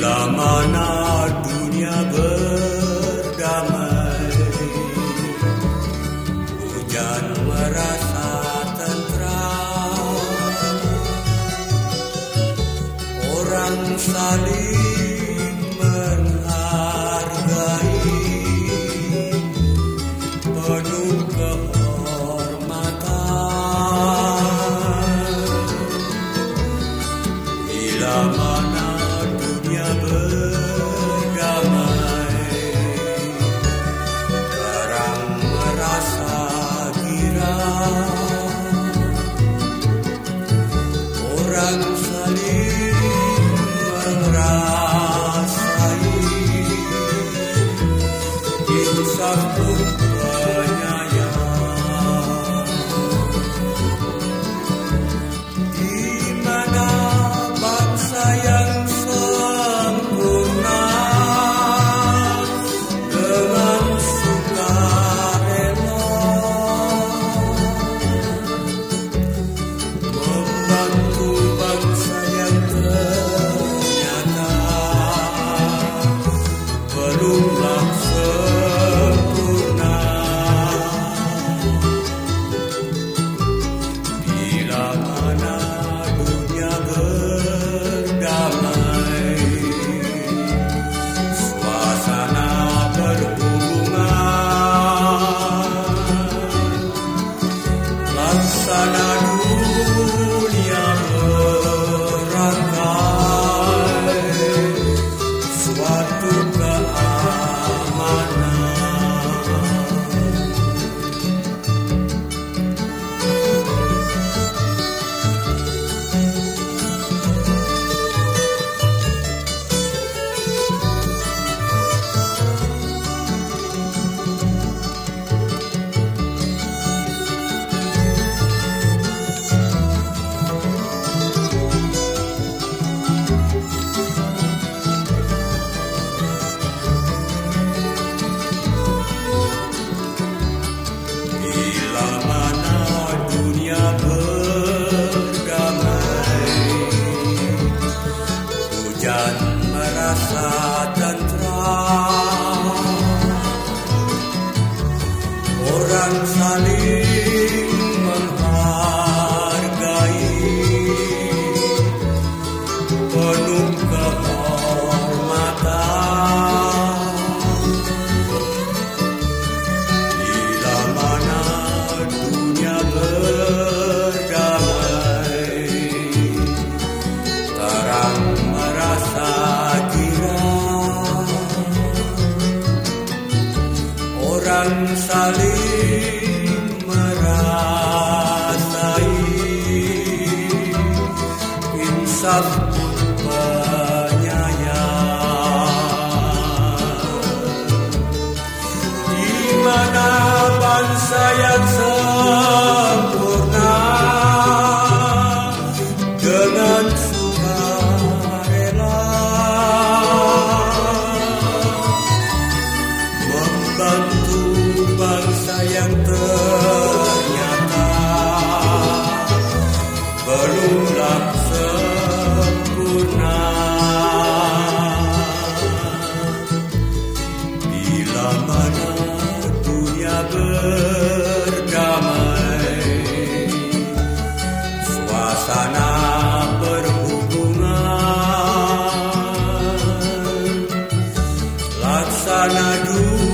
Bila mana dunia berdamai Hujan merasa tenteram Orang saling love. Sana saling merasai insaf pun penyayang di mana bangsa sempurna dengan laksana dulu